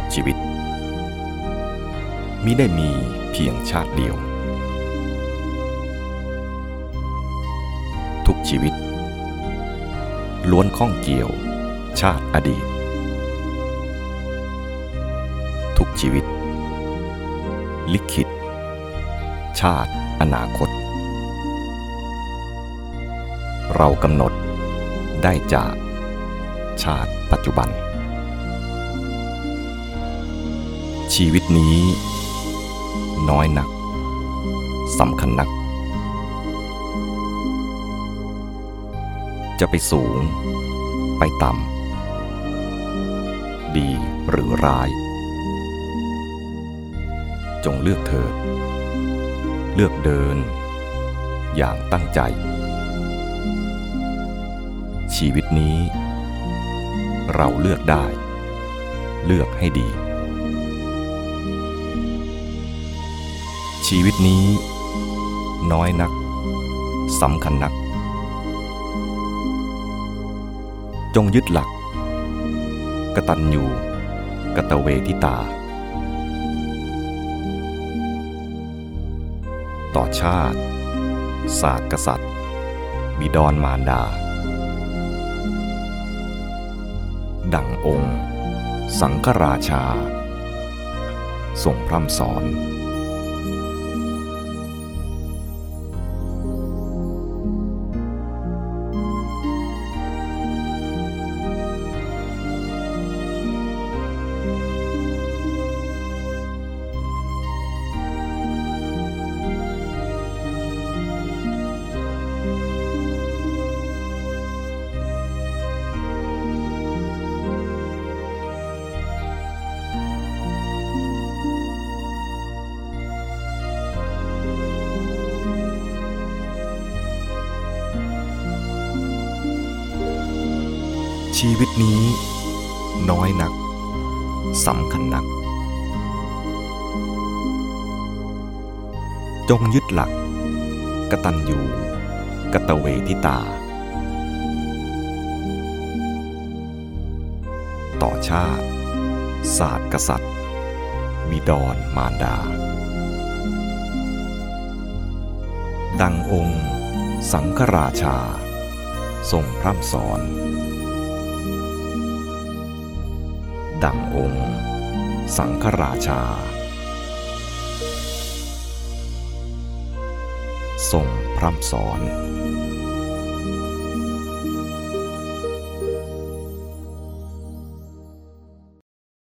ทุกชีวิตมิได้มีเพียงชาติเดียว ทุกชีวิต ล้วนข้องเกี่ยว ชาติอดีต ทุกชีวิต ลิขิต ชาติอนาคต เรากำหนดได้จากชาติปัจจุบัน ชีวิตนี้ น้อยนักสำคัญนัก จะไปสูง ไปต่ำ ดีหรือร้าย จงเลือกเถิด เลือกเดิน อย่างตั้งใจ ชีวิตนี้ เราเลือกได้ เลือกให้ดี ชีวิตนี้ น้อยนักสำคัญนัก จงยึดหลัก กตัญญูกตเวทิตา ต่อชาติ ศาสตร์กษัตริย์ บิดรมารดา ดังองค์ สังฆราชาทรงพร่ำสอน ชีวิตนี้ น้อยนักสำคัญนัก จงยึดหลัก กตัญญูกตเวทิตา ต่อชาติ ศาสตร์กษัตริย์บิดรมารดา ดังองค์ สังฆราชา ทรงพร่ำสอน ดังองค์ สังฆราชา ทรงพร่ำสอน